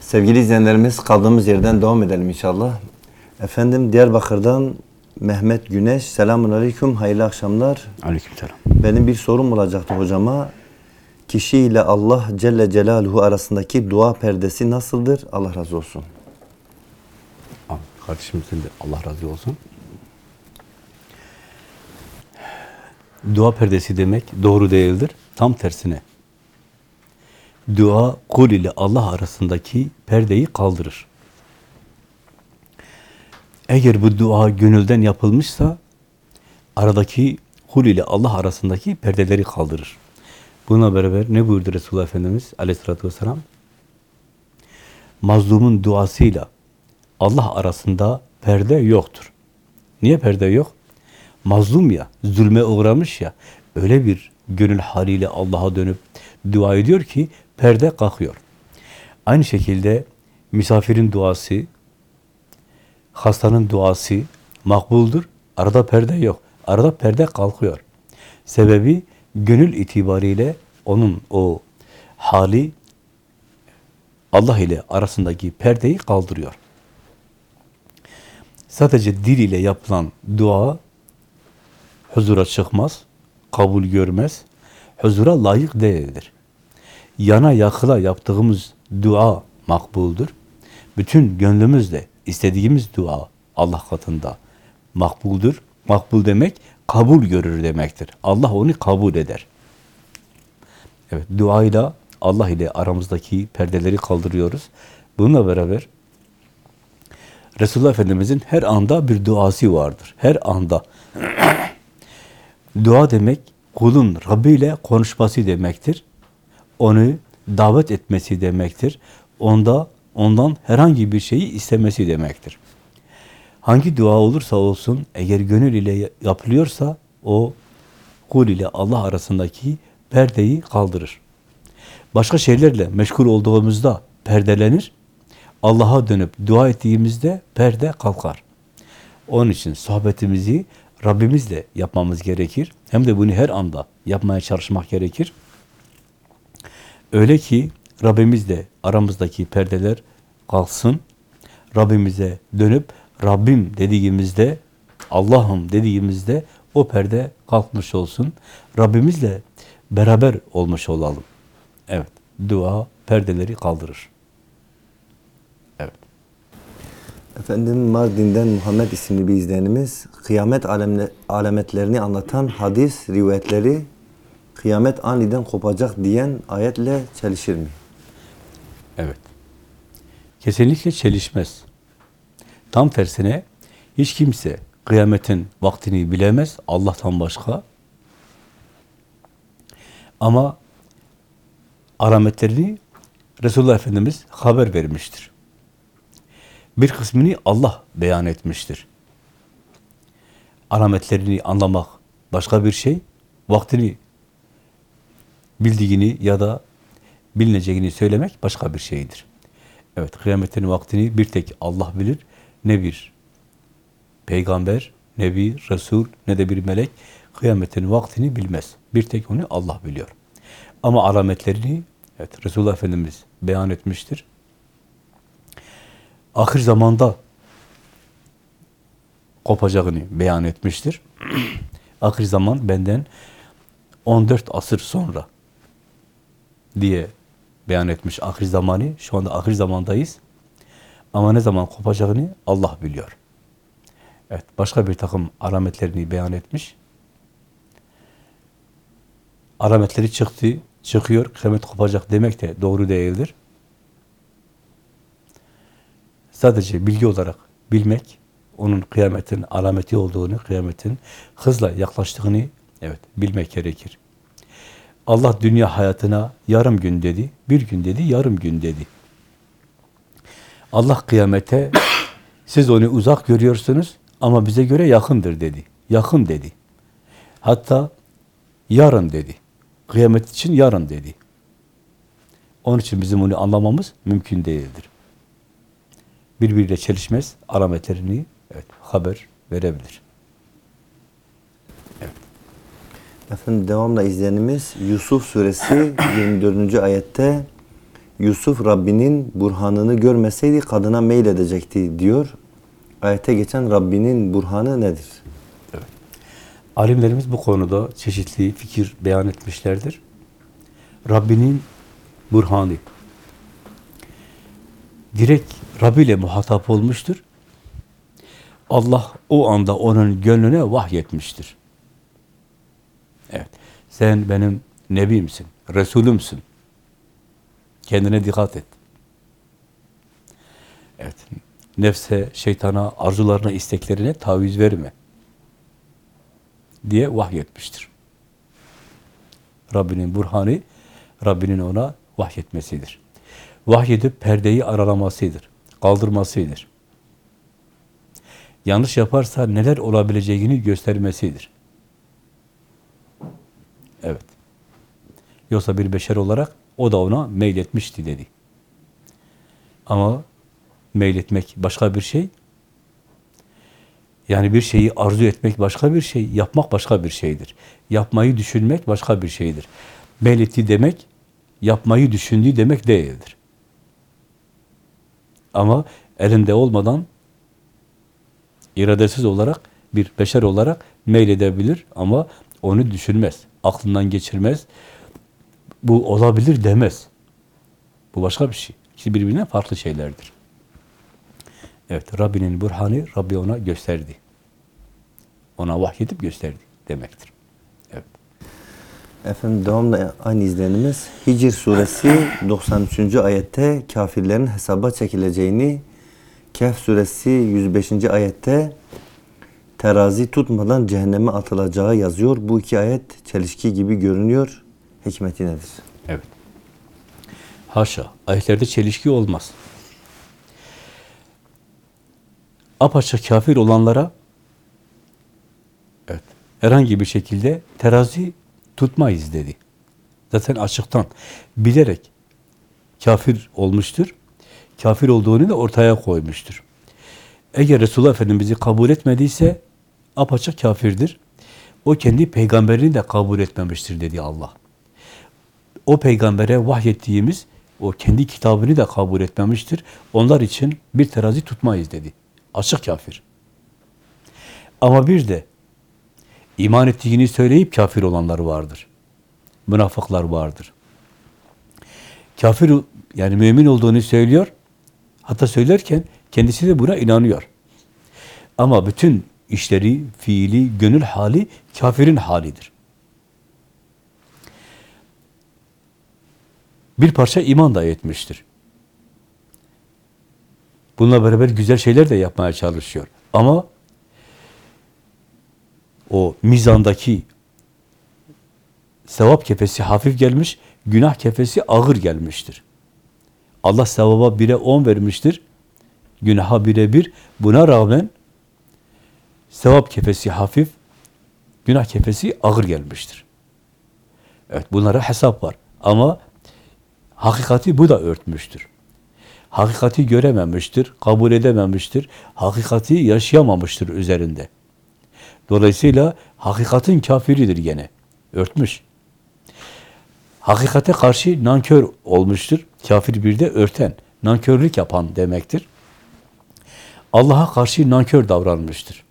Sevgili izleyenlerimiz kaldığımız yerden devam edelim inşallah. Efendim Diyarbakır'dan Mehmet Güneş. Selamun Aleyküm. Hayırlı akşamlar. Aleykümselam. Benim bir sorum olacaktı hocama. Kişi ile Allah Celle Celaluhu arasındaki dua perdesi nasıldır? Allah razı olsun. Amin. Kardeşimizin de Allah razı olsun. Dua perdesi demek doğru değildir. Tam tersine. Dua kul ile Allah arasındaki perdeyi kaldırır. Eğer bu dua gönülden yapılmışsa aradaki kul ile Allah arasındaki perdeleri kaldırır. Buna beraber ne buyurdu Resulullah Efendimiz aleyhissalatü vesselam? Mazlumun duasıyla Allah arasında perde yoktur. Niye perde yok? Mazlum ya, zulme uğramış ya, öyle bir gönül haliyle Allah'a dönüp dua ediyor ki perde kalkıyor. Aynı şekilde misafirin duası, hastanın duası makbuldur. Arada perde yok. Arada perde kalkıyor. Sebebi gönül itibariyle onun o hali Allah ile arasındaki perdeyi kaldırıyor. Sadece dil ile yapılan dua huzura çıkmaz, kabul görmez, huzura layık değildir. Yana yakıla yaptığımız dua makbuldur. Bütün gönlümüzle istediğimiz dua Allah katında makbuldur. Makbul demek kabul görür demektir. Allah onu kabul eder. Evet, duayla Allah ile aramızdaki perdeleri kaldırıyoruz. Bununla beraber Resulullah Efendimizin her anda bir duası vardır. Her anda. Dua demek kulun Rabbi ile konuşması demektir. Onu davet etmesi demektir. Onda ondan herhangi bir şeyi istemesi demektir. Hangi dua olursa olsun eğer gönül ile yapılıyorsa o kul ile Allah arasındaki perdeyi kaldırır. Başka şeylerle meşgul olduğumuzda perdelenir. Allah'a dönüp dua ettiğimizde perde kalkar. Onun için sohbetimizi Rabbimizle yapmamız gerekir. Hem de bunu her anda yapmaya çalışmak gerekir. Öyle ki Rabbimizle aramızdaki perdeler kalksın. Rabbimize dönüp Rabbim dediğimizde, Allah'ım dediğimizde o perde kalkmış olsun. Rabbimizle beraber olmuş olalım. Evet, dua perdeleri kaldırır. Evet. Efendim Mardin'den Muhammed isimli bir izleyenimiz kıyamet alemle, alametlerini anlatan hadis rivayetleri kıyamet aniden kopacak diyen ayetle çelişir mi? Evet. Kesinlikle çelişmez. Tam tersine hiç kimse kıyametin vaktini bilemez Allah'tan başka. Ama alametlerini Resulullah Efendimiz haber vermiştir. Bir kısmını Allah beyan etmiştir. Alametlerini anlamak başka bir şey, vaktini bildiğini ya da bilineceğini söylemek başka bir şeydir. Evet, kıyametin vaktini bir tek Allah bilir. Ne bir peygamber, ne bir Resul, ne de bir melek kıyametin vaktini bilmez. Bir tek onu Allah biliyor. Ama alametlerini evet, Resulullah Efendimiz beyan etmiştir. Ahir zamanda kopacağını beyan etmiştir. Ahir zaman benden 14 asır sonra diye beyan etmiş ahir zamanı. Şu anda ahir zamandayız. Ama ne zaman kopacağını Allah biliyor. Evet, başka bir takım alametlerini beyan etmiş. Alametleri çıktı, çıkıyor, kıyamet kopacak demek de doğru değildir. Sadece bilgi olarak bilmek, onun kıyametin alameti olduğunu, kıyametin hızla yaklaştığını evet bilmek gerekir. Allah dünya hayatına yarım gün dedi, bir gün dedi, yarım gün dedi. Allah kıyamete siz onu uzak görüyorsunuz ama bize göre yakındır dedi. Yakın dedi. Hatta yarın dedi. Kıyamet için yarın dedi. Onun için bizim onu anlamamız mümkün değildir. Birbiriyle çelişmez, alametlerini evet, haber verebilir. Efendim devamla izleyenimiz Yusuf suresi 24. ayette Yusuf Rabbinin burhanını görmeseydi kadına meyledecekti diyor. Ayete geçen Rabbinin burhanı nedir? Alimlerimiz bu konuda çeşitli fikir beyan etmişlerdir. Rabbinin burhanı. Direkt Rabbi ile muhatap olmuştur. Allah o anda onun gönlüne vahyetmiştir. Evet. Sen benim nebimsin, Resulümsün. Kendine dikkat et. Evet. Nefse, şeytana, arzularına, isteklerine taviz verme diye vahyetmiştir. Rabbinin burhanı, Rabbinin ona vahyetmesidir. Vahyedip perdeyi aralamasıdır, kaldırmasıdır. Yanlış yaparsa neler olabileceğini göstermesidir. Evet. Yoksa bir beşer olarak o da ona meyletmişti dedi. Ama meyletmek başka bir şey, yani bir şeyi arzu etmek başka bir şey, yapmak başka bir şeydir. Yapmayı düşünmek başka bir şeydir. Meyletti demek, yapmayı düşündüğü demek değildir. Ama elinde olmadan iradesiz olarak, bir beşer olarak meyledebilir ama onu düşünmez, aklından geçirmez, bu olabilir demez. Bu başka bir şey. İkisi birbirinden farklı şeylerdir. Evet, Rabbinin burhanı Rabbi ona gösterdi. Ona vahyedip gösterdi demektir. Evet. Efendim devamla aynı izlenimiz Hicr suresi 93. ayette kafirlerin hesaba çekileceğini Kehf suresi 105. ayette terazi tutmadan cehenneme atılacağı yazıyor. Bu iki ayet çelişki gibi görünüyor. Hikmeti nedir? Evet. Haşa. Ayetlerde çelişki olmaz. Apaçık kafir olanlara evet, herhangi bir şekilde terazi tutmayız dedi. Zaten açıktan bilerek kafir olmuştur. Kafir olduğunu da ortaya koymuştur. Eğer Resulullah Efendimiz'i kabul etmediyse apaçık kafirdir. O kendi peygamberini de kabul etmemiştir dedi Allah. O peygambere vahyettiğimiz o kendi kitabını da kabul etmemiştir. Onlar için bir terazi tutmayız dedi. Açık kafir. Ama bir de iman ettiğini söyleyip kafir olanlar vardır. Münafıklar vardır. Kafir yani mümin olduğunu söylüyor. Hatta söylerken kendisi de buna inanıyor. Ama bütün işleri, fiili, gönül hali kafirin halidir. Bir parça iman da etmiştir. Bununla beraber güzel şeyler de yapmaya çalışıyor. Ama o mizandaki sevap kefesi hafif gelmiş, günah kefesi ağır gelmiştir. Allah sevaba bire on vermiştir. Günaha bire bir. Buna rağmen sevap kefesi hafif, günah kefesi ağır gelmiştir. Evet bunlara hesap var. Ama hakikati bu da örtmüştür. Hakikati görememiştir, kabul edememiştir, hakikati yaşayamamıştır üzerinde. Dolayısıyla hakikatin kafiridir gene. Örtmüş. Hakikate karşı nankör olmuştur. Kafir bir de örten, nankörlük yapan demektir. Allah'a karşı nankör davranmıştır.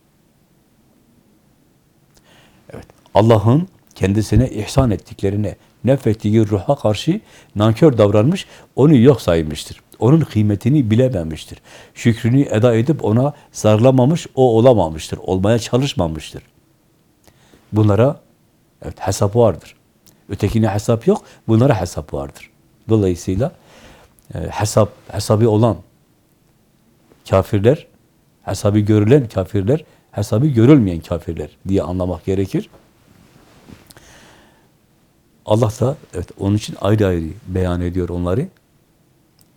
Evet. Allah'ın kendisine ihsan ettiklerine, nefrettiği ruha karşı nankör davranmış, onu yok saymıştır. Onun kıymetini bilememiştir. Şükrünü eda edip ona sarılamamış, o olamamıştır. Olmaya çalışmamıştır. Bunlara evet, hesap vardır. Ötekine hesap yok, bunlara hesap vardır. Dolayısıyla e, hesap hesabı olan kafirler, hesabı görülen kafirler, hesabı görülmeyen kafirler diye anlamak gerekir. Allah da evet onun için ayrı ayrı beyan ediyor onları.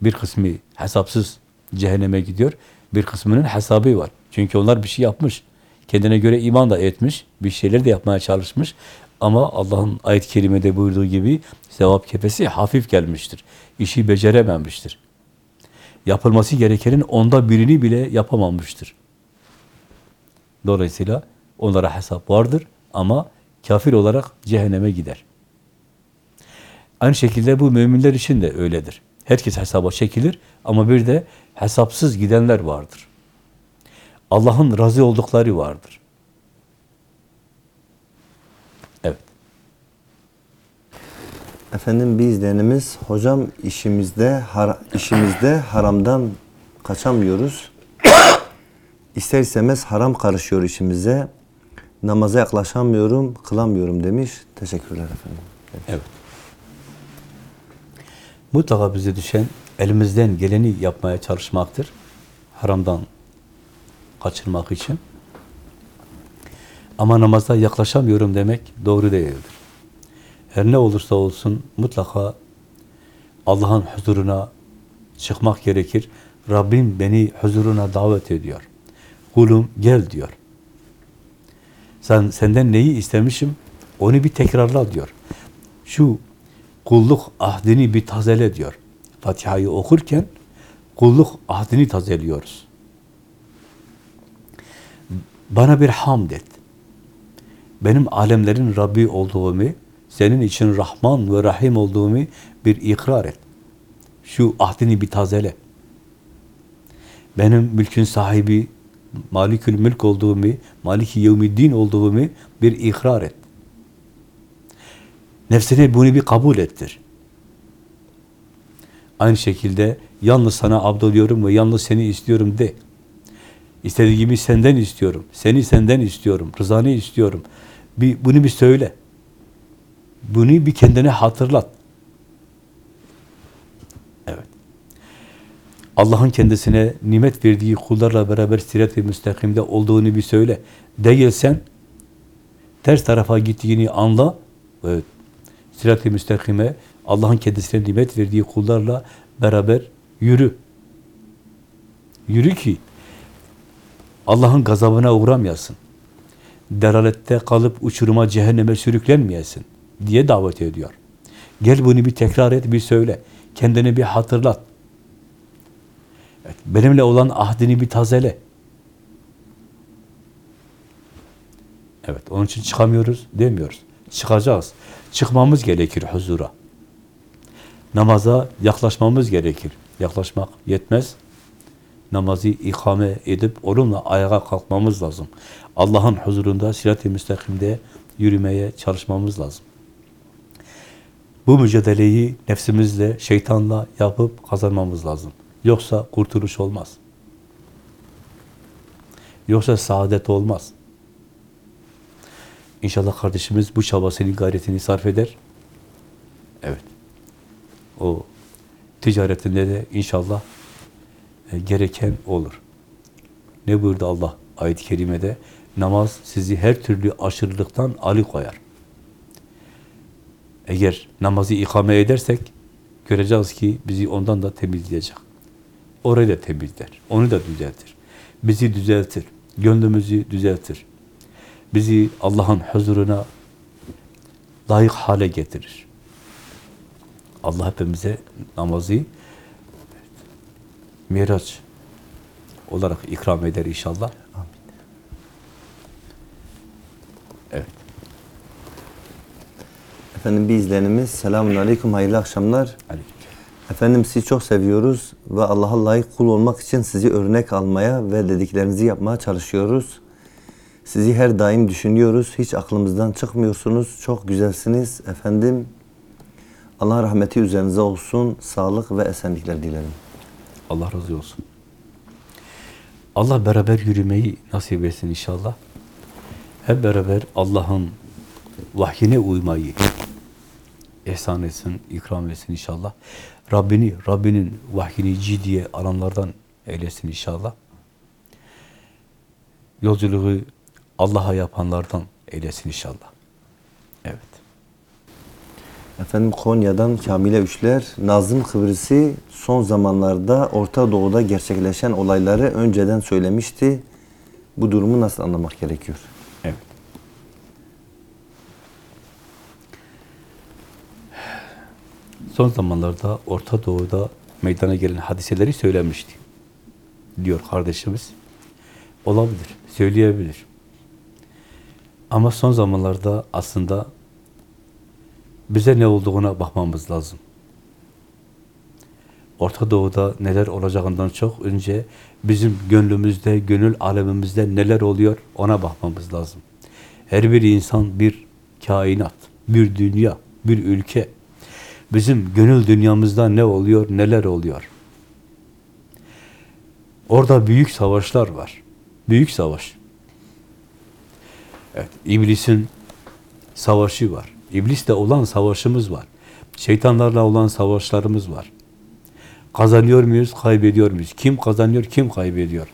Bir kısmı hesapsız cehenneme gidiyor. Bir kısmının hesabı var. Çünkü onlar bir şey yapmış. Kendine göre iman da etmiş. Bir şeyler de yapmaya çalışmış. Ama Allah'ın ayet-i kerimede buyurduğu gibi sevap kefesi hafif gelmiştir. İşi becerememiştir. Yapılması gerekenin onda birini bile yapamamıştır. Dolayısıyla onlara hesap vardır ama kafir olarak cehenneme gider. Aynı şekilde bu müminler için de öyledir. Herkes hesaba çekilir ama bir de hesapsız gidenler vardır. Allah'ın razı oldukları vardır. Evet. Efendim bir izleyenimiz, hocam işimizde har- işimizde haramdan kaçamıyoruz. İster istemez haram karışıyor işimize. Namaza yaklaşamıyorum, kılamıyorum demiş. Teşekkürler efendim. Evet. Mutlaka bize düşen elimizden geleni yapmaya çalışmaktır. Haramdan kaçırmak için. Ama namaza yaklaşamıyorum demek doğru değildir. Her ne olursa olsun mutlaka Allah'ın huzuruna çıkmak gerekir. Rabbim beni huzuruna davet ediyor. Kulum gel diyor. Sen senden neyi istemişim? Onu bir tekrarla diyor. Şu kulluk ahdini bir tazele diyor. Fatiha'yı okurken kulluk ahdini tazeliyoruz. Bana bir hamd et. Benim alemlerin Rabbi olduğumu, senin için Rahman ve Rahim olduğumu bir ikrar et. Şu ahdini bir tazele. Benim mülkün sahibi, malikül mülk olduğumu, maliki yevmiddin olduğumu bir ikrar et. Nefsine bunu bir kabul ettir. Aynı şekilde yalnız sana abdoluyorum ve yalnız seni istiyorum de. İstediğimi senden istiyorum. Seni senden istiyorum. Rızanı istiyorum. Bir, bunu bir söyle. Bunu bir kendine hatırlat. Evet. Allah'ın kendisine nimet verdiği kullarla beraber sirat-i müstakimde olduğunu bir söyle. Değilsen ters tarafa gittiğini anla. Evet. Sirat-i müstakime Allah'ın kendisine nimet verdiği kullarla beraber yürü. Yürü ki Allah'ın gazabına uğramayasın. Delalette kalıp uçuruma, cehenneme sürüklenmeyesin diye davet ediyor. Gel bunu bir tekrar et, bir söyle. Kendini bir hatırlat. Benimle olan ahdini bir tazele. Evet, onun için çıkamıyoruz demiyoruz. Çıkacağız. Çıkmamız gerekir huzura. Namaza yaklaşmamız gerekir. Yaklaşmak yetmez. Namazı ikame edip onunla ayağa kalkmamız lazım. Allah'ın huzurunda sirat-i müstakimde yürümeye çalışmamız lazım. Bu mücadeleyi nefsimizle, şeytanla yapıp kazanmamız lazım. Yoksa kurtuluş olmaz. Yoksa saadet olmaz. İnşallah kardeşimiz bu çabasını, gayretini sarf eder. Evet. O ticaretinde de inşallah e, gereken olur. Ne buyurdu Allah ayet-i kerimede? Namaz sizi her türlü aşırılıktan alıkoyar. Eğer namazı ikame edersek göreceğiz ki bizi ondan da temizleyecek. Orayı da temizler. Onu da düzeltir. Bizi düzeltir. Gönlümüzü düzeltir. Bizi Allah'ın huzuruna layık hale getirir. Allah hepimize namazı miraç olarak ikram eder inşallah. Evet. Efendim bir izleyenimiz, selamun aleyküm, hayırlı akşamlar. Aleyküm. Efendim sizi çok seviyoruz ve Allah'a layık kul olmak için sizi örnek almaya ve dediklerinizi yapmaya çalışıyoruz. Sizi her daim düşünüyoruz. Hiç aklımızdan çıkmıyorsunuz. Çok güzelsiniz. Efendim Allah rahmeti üzerinize olsun. Sağlık ve esenlikler dilerim. Allah razı olsun. Allah beraber yürümeyi nasip etsin inşallah. Hep beraber Allah'ın vahyine uymayı ihsan etsin, ikram etsin inşallah. Rabbini, Rabbinin vahyini ciddiye alanlardan eylesin inşallah. Yolculuğu Allah'a yapanlardan eylesin inşallah. Evet. Efendim Konya'dan Kamile Üçler, Nazım Kıbrıs'ı son zamanlarda Orta Doğu'da gerçekleşen olayları önceden söylemişti. Bu durumu nasıl anlamak gerekiyor? Evet. Son zamanlarda Orta Doğu'da meydana gelen hadiseleri söylemişti. Diyor kardeşimiz. Olabilir, söyleyebilir. Ama son zamanlarda aslında bize ne olduğuna bakmamız lazım. Orta Doğu'da neler olacağından çok önce bizim gönlümüzde, gönül alemimizde neler oluyor ona bakmamız lazım. Her bir insan bir kainat, bir dünya, bir ülke. Bizim gönül dünyamızda ne oluyor, neler oluyor? Orada büyük savaşlar var. Büyük savaş. Evet, iblisin savaşı var. İblisle olan savaşımız var. Şeytanlarla olan savaşlarımız var. Kazanıyor muyuz, kaybediyor muyuz? Kim kazanıyor, kim kaybediyor?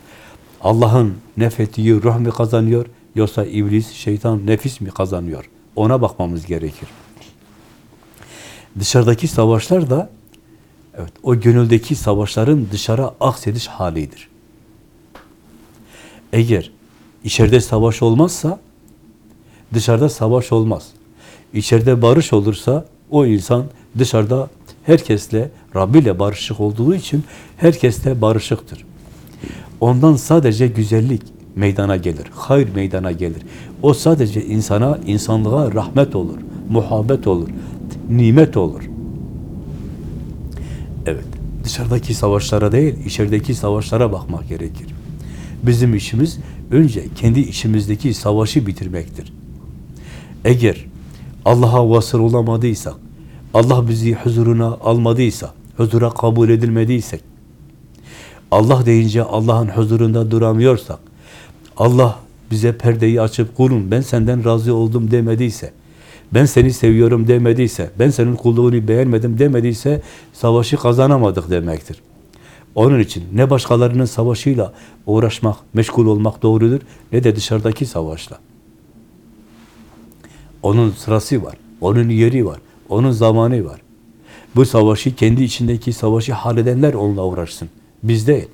Allah'ın nefettiği ruh mu kazanıyor, yoksa iblis, şeytan, nefis mi kazanıyor? Ona bakmamız gerekir. Dışarıdaki savaşlar da evet o gönüldeki savaşların dışarı aksediş halidir. Eğer içeride savaş olmazsa dışarıda savaş olmaz. İçeride barış olursa o insan dışarıda herkesle, Rabbi ile barışık olduğu için herkesle barışıktır. Ondan sadece güzellik meydana gelir, hayır meydana gelir. O sadece insana, insanlığa rahmet olur, muhabbet olur, nimet olur. Evet, dışarıdaki savaşlara değil, içerideki savaşlara bakmak gerekir. Bizim işimiz önce kendi içimizdeki savaşı bitirmektir. Eğer Allah'a vasıl olamadıysak, Allah bizi huzuruna almadıysa, huzura kabul edilmediysek, Allah deyince Allah'ın huzurunda duramıyorsak, Allah bize perdeyi açıp kulum ben senden razı oldum demediyse, ben seni seviyorum demediyse, ben senin kulluğunu beğenmedim demediyse savaşı kazanamadık demektir. Onun için ne başkalarının savaşıyla uğraşmak, meşgul olmak doğrudur ne de dışarıdaki savaşla. Onun sırası var, onun yeri var, onun zamanı var. Bu savaşı, kendi içindeki savaşı halledenler onunla uğraşsın. Biz değil.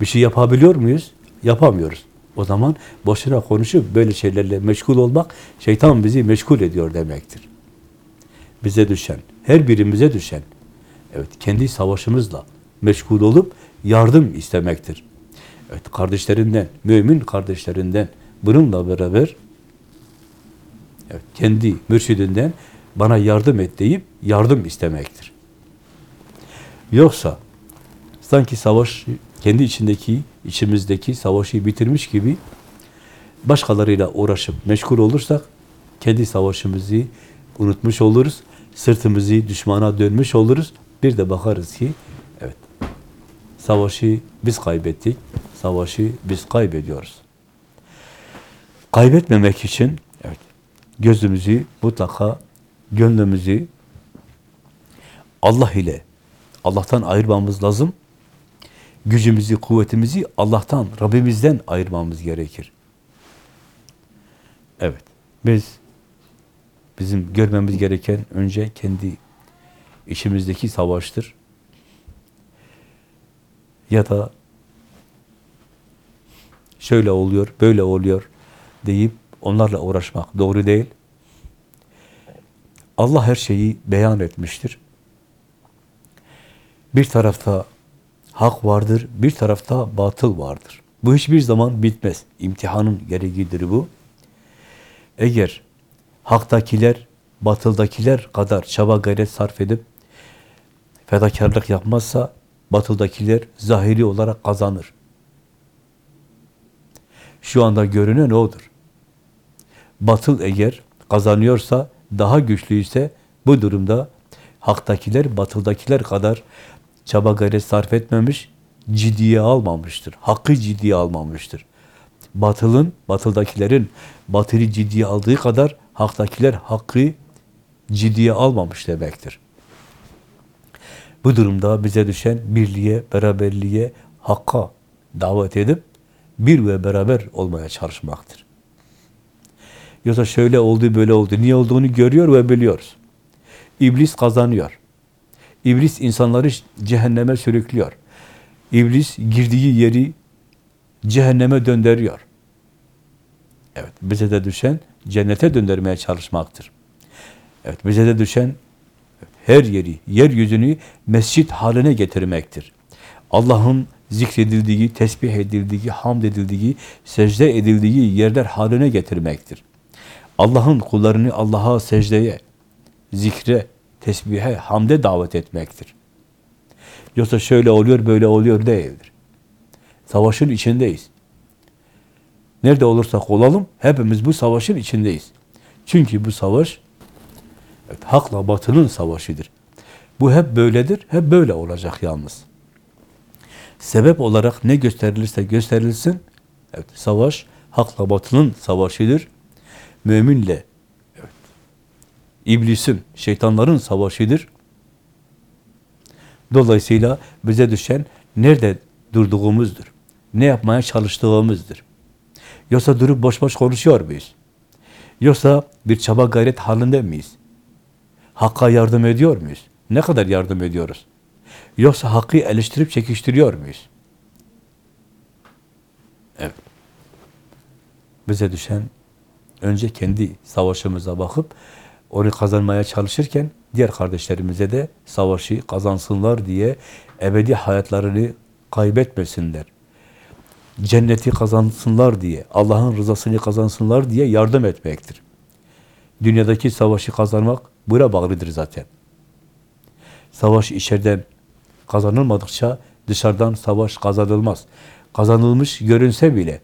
Bir şey yapabiliyor muyuz? Yapamıyoruz. O zaman boşuna konuşup böyle şeylerle meşgul olmak, şeytan bizi meşgul ediyor demektir. Bize düşen, her birimize düşen, evet kendi savaşımızla meşgul olup yardım istemektir. Evet kardeşlerinden, mümin kardeşlerinden bununla beraber evet, kendi mürşidinden bana yardım et deyip yardım istemektir. Yoksa sanki savaş kendi içindeki, içimizdeki savaşı bitirmiş gibi başkalarıyla uğraşıp meşgul olursak kendi savaşımızı unutmuş oluruz. Sırtımızı düşmana dönmüş oluruz. Bir de bakarız ki evet savaşı biz kaybettik. Savaşı biz kaybediyoruz. Kaybetmemek için gözümüzü mutlaka gönlümüzü Allah ile Allah'tan ayırmamız lazım. Gücümüzü, kuvvetimizi Allah'tan, Rabbimizden ayırmamız gerekir. Evet, biz bizim görmemiz gereken önce kendi içimizdeki savaştır. Ya da şöyle oluyor, böyle oluyor deyip onlarla uğraşmak doğru değil. Allah her şeyi beyan etmiştir. Bir tarafta hak vardır, bir tarafta batıl vardır. Bu hiçbir zaman bitmez. İmtihanın gereğidir bu. Eğer haktakiler, batıldakiler kadar çaba gayret sarf edip fedakarlık yapmazsa batıldakiler zahiri olarak kazanır. Şu anda görünen odur. Batıl eğer kazanıyorsa, daha güçlüyse bu durumda haktakiler batıldakiler kadar çaba gayret sarf etmemiş, ciddiye almamıştır. Hakkı ciddiye almamıştır. Batılın, batıldakilerin batılı ciddiye aldığı kadar haktakiler hakkı ciddiye almamış demektir. Bu durumda bize düşen birliğe, beraberliğe, hakka davet edip bir ve beraber olmaya çalışmaktır. Yoksa şöyle oldu, böyle oldu. Niye olduğunu görüyor ve biliyoruz. İblis kazanıyor. İblis insanları cehenneme sürüklüyor. İblis girdiği yeri cehenneme döndürüyor. Evet, bize de düşen cennete döndürmeye çalışmaktır. Evet, bize de düşen her yeri, yeryüzünü mescit haline getirmektir. Allah'ın zikredildiği, tesbih edildiği, hamd edildiği, secde edildiği yerler haline getirmektir. Allah'ın kullarını Allah'a secdeye, zikre tesbihe, hamde davet etmektir. Yoksa şöyle oluyor, böyle oluyor değildir. Savaşın içindeyiz. Nerede olursak olalım, hepimiz bu savaşın içindeyiz. Çünkü bu savaş, evet, hakla batının savaşıdır. Bu hep böyledir, hep böyle olacak yalnız. Sebep olarak ne gösterilirse gösterilsin, evet, savaş, hakla batının savaşıdır. Müminle, evet, iblisin, şeytanların savaşıdır. Dolayısıyla bize düşen nerede durduğumuzdur. Ne yapmaya çalıştığımızdır. Yoksa durup boş boş konuşuyor muyuz? Yoksa bir çaba gayret halinde miyiz? Hakka yardım ediyor muyuz? Ne kadar yardım ediyoruz? Yoksa hakkı eleştirip çekiştiriyor muyuz? Evet. Bize düşen önce kendi savaşımıza bakıp onu kazanmaya çalışırken diğer kardeşlerimize de savaşı kazansınlar diye ebedi hayatlarını kaybetmesinler. Cenneti kazansınlar diye, Allah'ın rızasını kazansınlar diye yardım etmektir. Dünyadaki savaşı kazanmak buna bağlıdır zaten. Savaş içeriden kazanılmadıkça dışarıdan savaş kazanılmaz. Kazanılmış görünse bile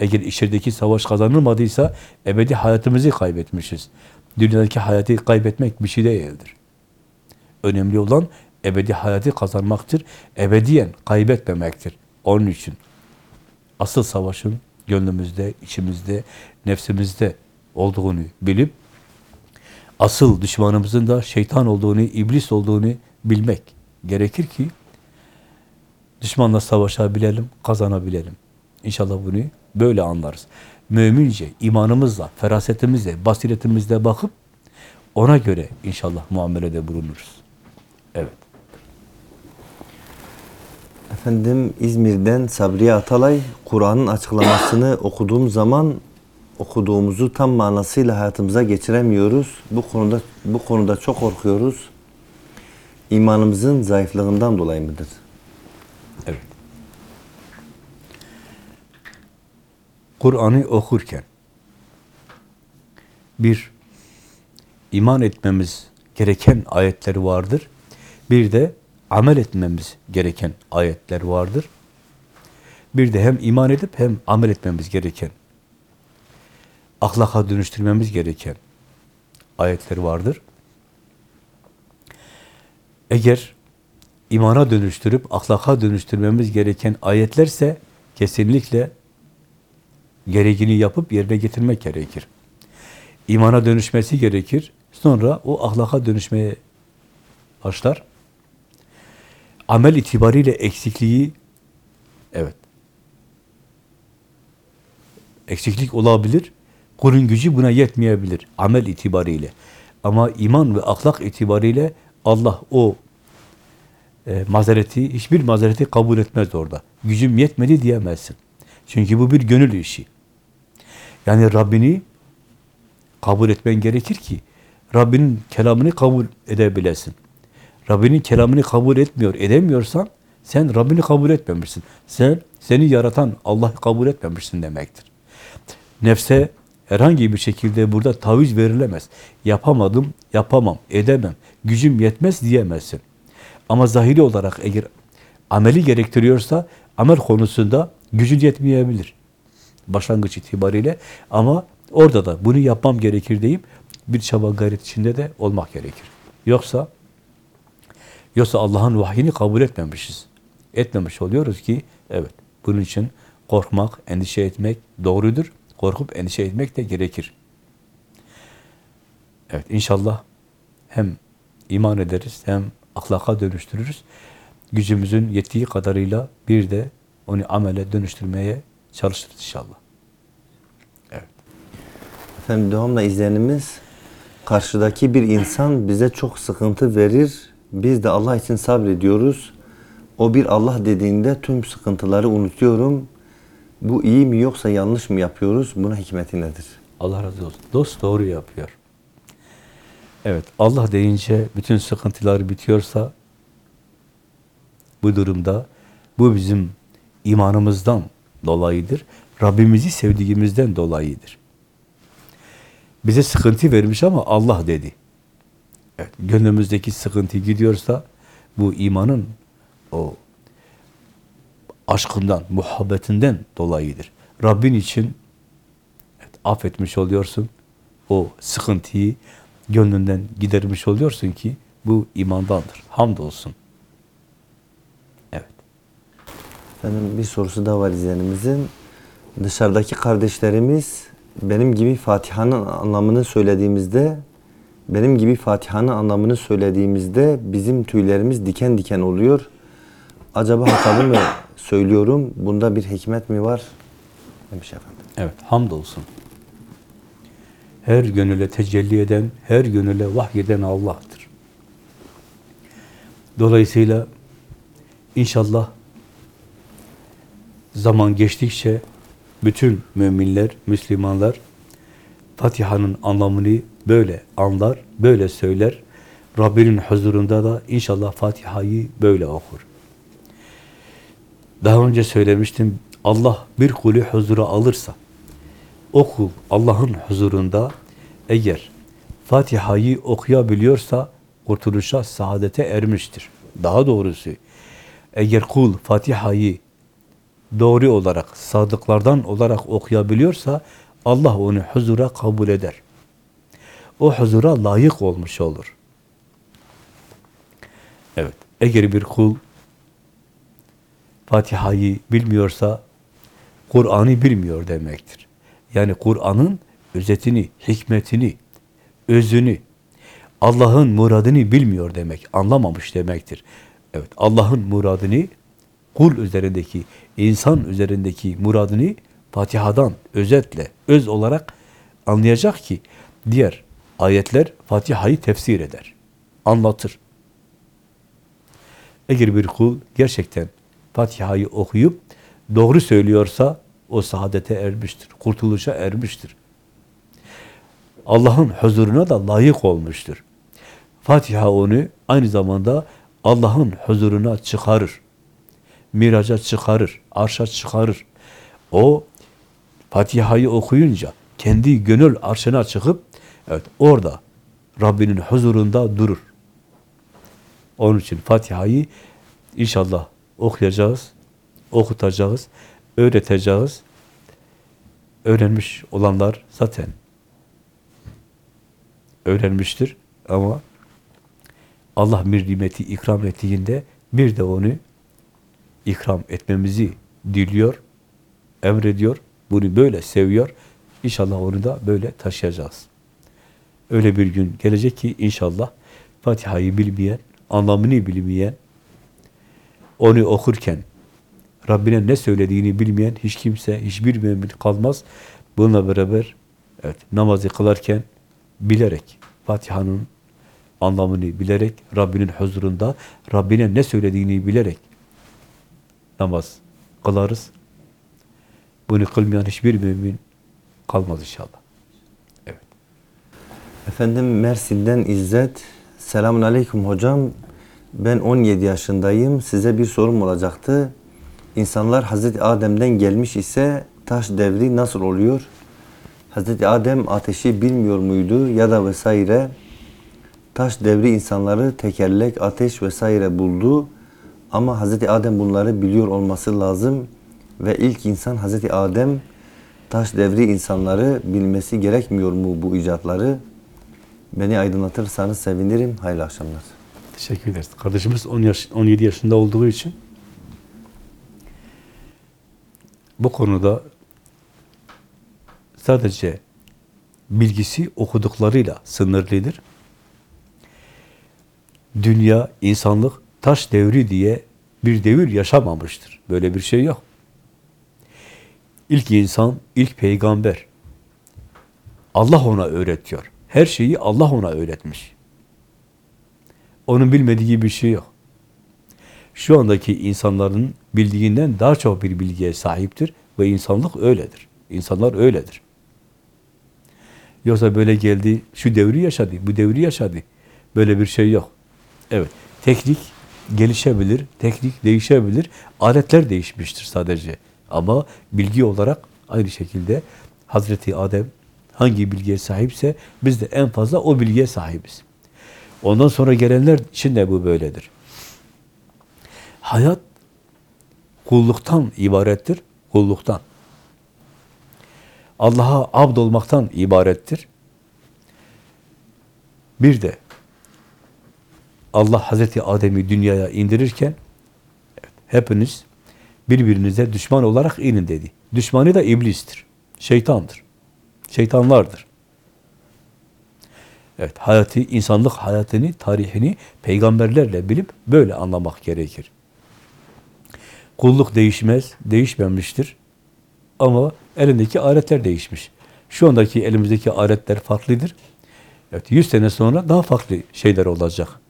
eğer içerideki savaş kazanılmadıysa ebedi hayatımızı kaybetmişiz. Dünyadaki hayatı kaybetmek bir şey değildir. Önemli olan ebedi hayatı kazanmaktır. Ebediyen kaybetmemektir. Onun için asıl savaşın gönlümüzde, içimizde, nefsimizde olduğunu bilip asıl düşmanımızın da şeytan olduğunu, iblis olduğunu bilmek gerekir ki düşmanla savaşabilelim, kazanabilelim. İnşallah bunu böyle anlarız. Mümince, imanımızla, ferasetimizle, basiretimizle bakıp ona göre inşallah muamelede bulunuruz. Evet. Efendim İzmir'den Sabriye Atalay Kur'an'ın açıklamasını okuduğum zaman okuduğumuzu tam manasıyla hayatımıza geçiremiyoruz. Bu konuda bu konuda çok korkuyoruz. İmanımızın zayıflığından dolayı mıdır? Evet. Kur'an'ı okurken bir iman etmemiz gereken ayetler vardır. Bir de amel etmemiz gereken ayetler vardır. Bir de hem iman edip hem amel etmemiz gereken, ahlaka dönüştürmemiz gereken ayetler vardır. Eğer imana dönüştürüp ahlaka dönüştürmemiz gereken ayetlerse kesinlikle gereğini yapıp yerine getirmek gerekir. İmana dönüşmesi gerekir. Sonra o ahlaka dönüşmeye başlar. Amel itibariyle eksikliği evet eksiklik olabilir. Kulun gücü buna yetmeyebilir amel itibariyle. Ama iman ve ahlak itibariyle Allah o e, mazereti, hiçbir mazereti kabul etmez orada. Gücüm yetmedi diyemezsin. Çünkü bu bir gönül işi. Yani Rabbini kabul etmen gerekir ki Rabbinin kelamını kabul edebilesin. Rabbinin kelamını kabul etmiyor, edemiyorsan sen Rabbini kabul etmemişsin. Sen seni yaratan Allah'ı kabul etmemişsin demektir. Nefse herhangi bir şekilde burada taviz verilemez. Yapamadım, yapamam, edemem, gücüm yetmez diyemezsin. Ama zahiri olarak eğer ameli gerektiriyorsa amel konusunda gücün yetmeyebilir. Başlangıç itibariyle ama orada da bunu yapmam gerekir deyip bir çaba gayret içinde de olmak gerekir. Yoksa yoksa Allah'ın vahyini kabul etmemişiz. Etmemiş oluyoruz ki evet bunun için korkmak, endişe etmek doğrudur. Korkup endişe etmek de gerekir. Evet inşallah hem iman ederiz hem ahlaka dönüştürürüz. Gücümüzün yettiği kadarıyla bir de onu amele dönüştürmeye çalışırız inşallah. Evet. Efendim devamla izleyenimiz karşıdaki bir insan bize çok sıkıntı verir. Biz de Allah için sabrediyoruz. O bir Allah dediğinde tüm sıkıntıları unutuyorum. Bu iyi mi yoksa yanlış mı yapıyoruz? Buna hikmeti nedir? Allah razı olsun. Dost doğru yapıyor. Evet, Allah deyince bütün sıkıntılar bitiyorsa bu durumda bu bizim imanımızdan dolayıdır. Rabbimizi sevdiğimizden dolayıdır. Bize sıkıntı vermiş ama Allah dedi. Evet, gönlümüzdeki sıkıntı gidiyorsa bu imanın o aşkından, muhabbetinden dolayıdır. Rabbin için evet, affetmiş oluyorsun. O sıkıntıyı gönlünden gidermiş oluyorsun ki bu imandandır. Hamdolsun. Evet. Efendim bir sorusu da var izleyenimizin. Dışarıdaki kardeşlerimiz benim gibi Fatiha'nın anlamını söylediğimizde benim gibi Fatiha'nın anlamını söylediğimizde bizim tüylerimiz diken diken oluyor. Acaba hatalı mı söylüyorum? Bunda bir hikmet mi var? Demiş efendim. Evet, hamdolsun. Her gönüle tecelli eden, her gönüle vahyeden Allah'tır. Dolayısıyla inşallah zaman geçtikçe bütün müminler, Müslümanlar Fatiha'nın anlamını böyle anlar, böyle söyler. Rabbinin huzurunda da inşallah Fatiha'yı böyle okur. Daha önce söylemiştim, Allah bir kulü huzura alırsa, o kul Allah'ın huzurunda eğer Fatiha'yı okuyabiliyorsa kurtuluşa, saadete ermiştir. Daha doğrusu, eğer kul Fatiha'yı doğru olarak, sadıklardan olarak okuyabiliyorsa Allah onu huzura kabul eder. O huzura layık olmuş olur. Evet, eğer bir kul Fatiha'yı bilmiyorsa Kur'an'ı bilmiyor demektir. Yani Kur'an'ın özetini, hikmetini, özünü, Allah'ın muradını bilmiyor demek, anlamamış demektir. Evet, Allah'ın muradını, kul üzerindeki, insan üzerindeki muradını Fatiha'dan özetle, öz olarak anlayacak ki diğer ayetler Fatiha'yı tefsir eder, anlatır. Eğer bir kul gerçekten Fatiha'yı okuyup doğru söylüyorsa o saadete ermiştir, kurtuluşa ermiştir. Allah'ın huzuruna da layık olmuştur. Fatiha onu aynı zamanda Allah'ın huzuruna çıkarır. Miraca çıkarır, arşa çıkarır. O Fatiha'yı okuyunca kendi gönül arşına çıkıp evet orada Rabbinin huzurunda durur. Onun için Fatiha'yı inşallah okuyacağız, okutacağız, öğreteceğiz. Öğrenmiş olanlar zaten öğrenmiştir ama Allah bir nimeti ikram ettiğinde bir de onu ikram etmemizi diliyor, emrediyor. Bunu böyle seviyor. İnşallah onu da böyle taşıyacağız. Öyle bir gün gelecek ki inşallah Fatiha'yı bilmeyen, anlamını bilmeyen, onu okurken Rabbine ne söylediğini bilmeyen hiç kimse, hiçbir mümin kalmaz. Bununla beraber evet, namazı kılarken bilerek, Fatiha'nın anlamını bilerek, Rabbinin huzurunda, Rabbine ne söylediğini bilerek namaz kılarız. Bunu kılmayan hiçbir mümin kalmaz inşallah. Evet. Efendim Mersin'den İzzet. Selamun Aleyküm hocam. Ben 17 yaşındayım. Size bir sorum olacaktı. İnsanlar Hazreti Adem'den gelmiş ise taş devri nasıl oluyor? Hazreti Adem ateşi bilmiyor muydu ya da vesaire? Taş devri insanları tekerlek, ateş vesaire buldu. Ama Hazreti Adem bunları biliyor olması lazım. Ve ilk insan Hazreti Adem taş devri insanları bilmesi gerekmiyor mu bu icatları? Beni aydınlatırsanız sevinirim. Hayırlı akşamlar. Teşekkür ederiz. Kardeşimiz 10 yaş, 17 yaşında olduğu için bu konuda sadece bilgisi okuduklarıyla sınırlıdır. Dünya, insanlık taş devri diye bir devir yaşamamıştır. Böyle bir şey yok. İlk insan, ilk peygamber. Allah ona öğretiyor. Her şeyi Allah ona öğretmiş. Onun bilmediği bir şey yok. Şu andaki insanların bildiğinden daha çok bir bilgiye sahiptir ve insanlık öyledir. İnsanlar öyledir. Yoksa böyle geldi, şu devri yaşadı, bu devri yaşadı. Böyle bir şey yok. Evet, teknik gelişebilir, teknik değişebilir, aletler değişmiştir sadece. Ama bilgi olarak aynı şekilde Hazreti Adem hangi bilgiye sahipse biz de en fazla o bilgiye sahibiz. Ondan sonra gelenler için de bu böyledir. Hayat kulluktan ibarettir. Kulluktan. Allah'a abd olmaktan ibarettir. Bir de Allah Hazreti Adem'i dünyaya indirirken evet, hepiniz birbirinize düşman olarak inin dedi. Düşmanı da iblistir. Şeytandır. Şeytanlardır. Evet, hayatı, insanlık hayatını, tarihini peygamberlerle bilip böyle anlamak gerekir. Kulluk değişmez, değişmemiştir. Ama elindeki aletler değişmiş. Şu andaki elimizdeki aletler farklıdır. Evet, 100 sene sonra daha farklı şeyler olacak.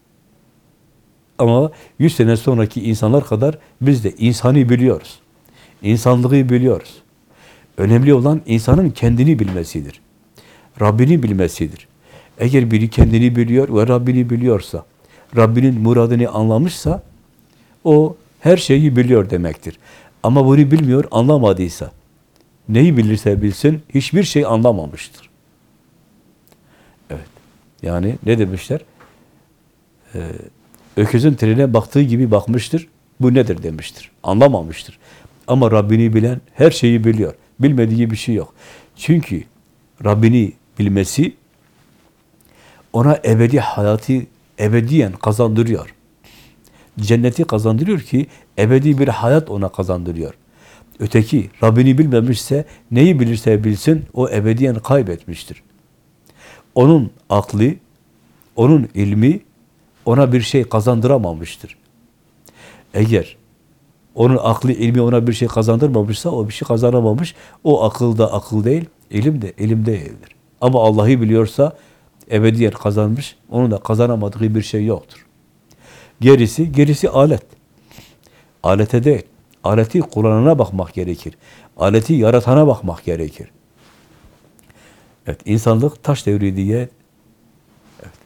Ama 100 sene sonraki insanlar kadar biz de insani biliyoruz. İnsanlığı biliyoruz. Önemli olan insanın kendini bilmesidir. Rabbini bilmesidir. Eğer biri kendini biliyor ve Rabbini biliyorsa, Rabbinin muradını anlamışsa, o her şeyi biliyor demektir. Ama bunu bilmiyor, anlamadıysa, neyi bilirse bilsin, hiçbir şey anlamamıştır. Evet. Yani ne demişler? Ee, öküzün trene baktığı gibi bakmıştır. Bu nedir demiştir. Anlamamıştır. Ama Rabbini bilen her şeyi biliyor. Bilmediği bir şey yok. Çünkü Rabbini bilmesi ona ebedi hayatı ebediyen kazandırıyor. Cenneti kazandırıyor ki ebedi bir hayat ona kazandırıyor. Öteki Rabbini bilmemişse neyi bilirse bilsin o ebediyen kaybetmiştir. Onun aklı, onun ilmi ona bir şey kazandıramamıştır. Eğer onun aklı, ilmi ona bir şey kazandırmamışsa o bir şey kazanamamış. O akıl da akıl değil, ilim de ilim değildir. Ama Allah'ı biliyorsa ebediyen kazanmış, onun da kazanamadığı bir şey yoktur. Gerisi, gerisi alet. Alete değil. Aleti kullanana bakmak gerekir. Aleti yaratana bakmak gerekir. Evet, insanlık taş devri diye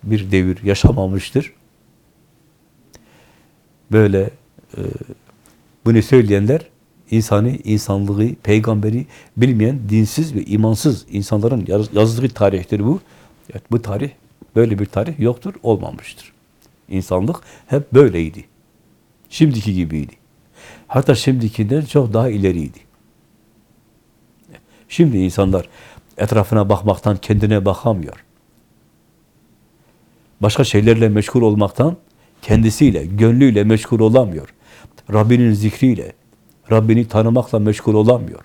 bir devir yaşamamıştır. Böyle e, bunu söyleyenler insanı, insanlığı, peygamberi bilmeyen dinsiz ve imansız insanların yaz- yazdığı tarihtir bu. Evet, bu tarih, böyle bir tarih yoktur, olmamıştır. İnsanlık hep böyleydi. Şimdiki gibiydi. Hatta şimdikinden çok daha ileriydi. Şimdi insanlar etrafına bakmaktan kendine bakamıyor. Başka şeylerle meşgul olmaktan kendisiyle, gönlüyle meşgul olamıyor. Rabbinin zikriyle, Rabbini tanımakla meşgul olamıyor.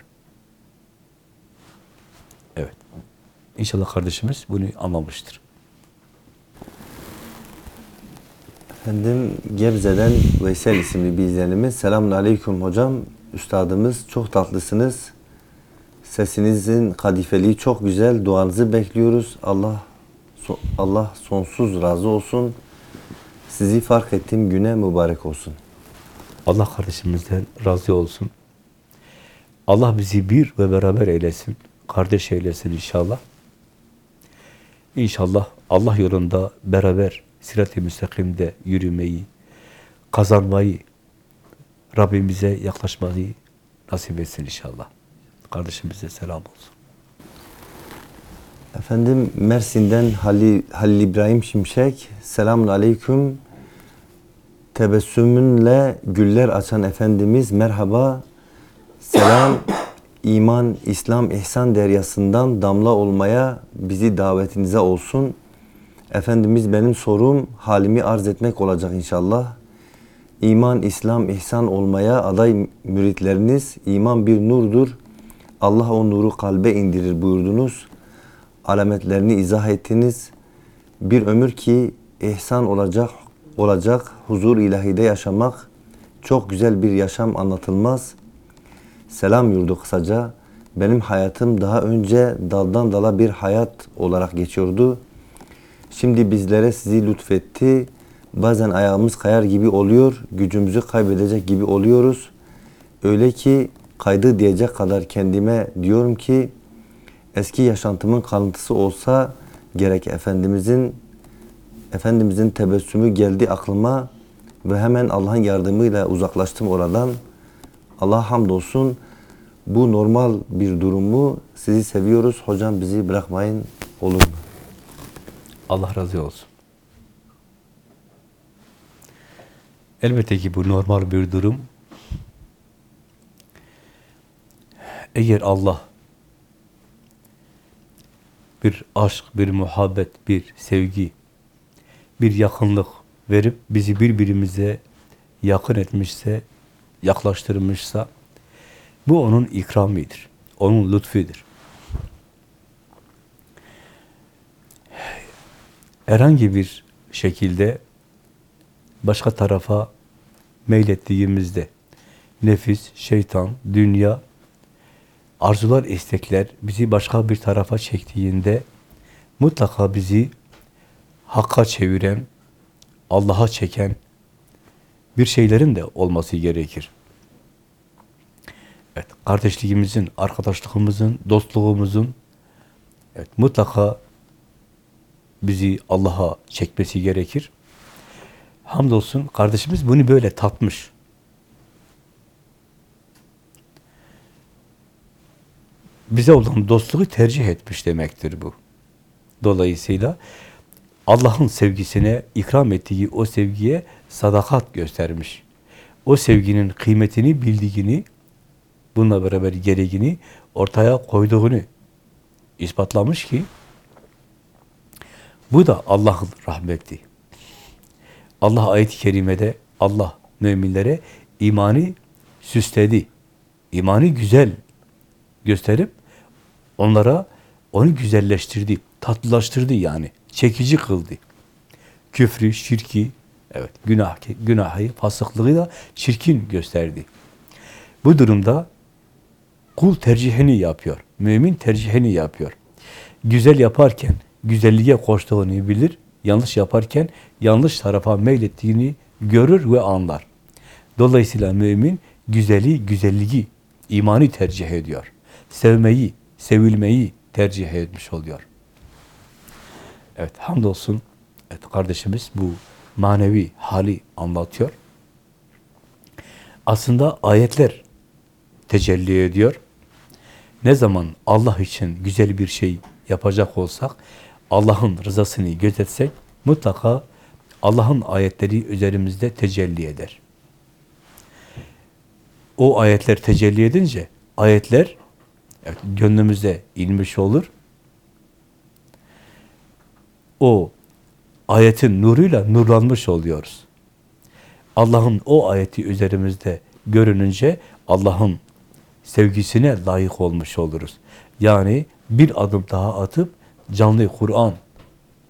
Evet. İnşallah kardeşimiz bunu anlamıştır. Efendim Gebze'den Veysel isimli bir izleyenimiz. Selamun Aleyküm hocam. Üstadımız çok tatlısınız. Sesinizin kadifeliği çok güzel. Duanızı bekliyoruz. Allah Allah sonsuz razı olsun. Sizi fark ettiğim güne mübarek olsun. Allah kardeşimizden razı olsun. Allah bizi bir ve beraber eylesin. Kardeş eylesin inşallah. İnşallah Allah yolunda beraber sirat-i müstakimde yürümeyi, kazanmayı, Rabbimize yaklaşmayı nasip etsin inşallah. Kardeşimize selam olsun. Efendim Mersin'den Halil, Halil İbrahim Şimşek. Selamun Aleyküm. Tebessümünle güller açan Efendimiz merhaba. Selam, iman, İslam, ihsan deryasından damla olmaya bizi davetinize olsun. Efendimiz benim sorum halimi arz etmek olacak inşallah. İman, İslam, ihsan olmaya aday müritleriniz iman bir nurdur. Allah o nuru kalbe indirir buyurdunuz. Alametlerini izah ettiniz. Bir ömür ki ihsan olacak, olacak, huzur ilahide yaşamak, çok güzel bir yaşam anlatılmaz. Selam yurdu kısaca. Benim hayatım daha önce daldan dala bir hayat olarak geçiyordu. Şimdi bizlere sizi lütfetti. Bazen ayağımız kayar gibi oluyor, gücümüzü kaybedecek gibi oluyoruz. Öyle ki kaydı diyecek kadar kendime diyorum ki eski yaşantımın kalıntısı olsa gerek Efendimizin Efendimizin tebessümü geldi aklıma ve hemen Allah'ın yardımıyla uzaklaştım oradan. Allah hamdolsun bu normal bir durum mu? Sizi seviyoruz. Hocam bizi bırakmayın olur mu? Allah razı olsun. Elbette ki bu normal bir durum. Eğer Allah bir aşk, bir muhabbet, bir sevgi, bir yakınlık verip bizi birbirimize yakın etmişse, yaklaştırmışsa bu onun ikramidir. Onun lütfüdür. Herhangi bir şekilde başka tarafa meylettiğimizde nefis, şeytan, dünya, arzular, istekler bizi başka bir tarafa çektiğinde mutlaka bizi hakka çeviren, Allah'a çeken bir şeylerin de olması gerekir. Evet, kardeşliğimizin, arkadaşlığımızın, dostluğumuzun evet, mutlaka bizi Allah'a çekmesi gerekir. Hamdolsun kardeşimiz bunu böyle tatmış. Bize olan dostluğu tercih etmiş demektir bu. Dolayısıyla Allah'ın sevgisine, ikram ettiği o sevgiye sadakat göstermiş. O sevginin kıymetini bildiğini, bununla beraber gereğini ortaya koyduğunu ispatlamış ki, bu da Allah'ın rahmeti. Allah ayet-i kerimede Allah müminlere imani süsledi. İmanı güzel gösterip onlara onu güzelleştirdi, tatlılaştırdı yani. Çekici kıldı. Küfrü, şirki, evet günah, günahı, fasıklığı da çirkin gösterdi. Bu durumda kul tercihini yapıyor. Mümin tercihini yapıyor. Güzel yaparken güzelliğe koştuğunu bilir. Yanlış yaparken yanlış tarafa meylettiğini görür ve anlar. Dolayısıyla mümin güzeli, güzelliği, imani tercih ediyor. Sevmeyi, sevilmeyi tercih etmiş oluyor. Evet, hamdolsun evet, kardeşimiz bu manevi hali anlatıyor. Aslında ayetler tecelli ediyor. Ne zaman Allah için güzel bir şey yapacak olsak, Allah'ın rızasını gözetsek, mutlaka Allah'ın ayetleri üzerimizde tecelli eder. O ayetler tecelli edince, ayetler evet, gönlümüze inmiş olur. O ayetin nuruyla nurlanmış oluyoruz. Allah'ın o ayeti üzerimizde görününce Allah'ın sevgisine layık olmuş oluruz. Yani bir adım daha atıp canlı Kur'an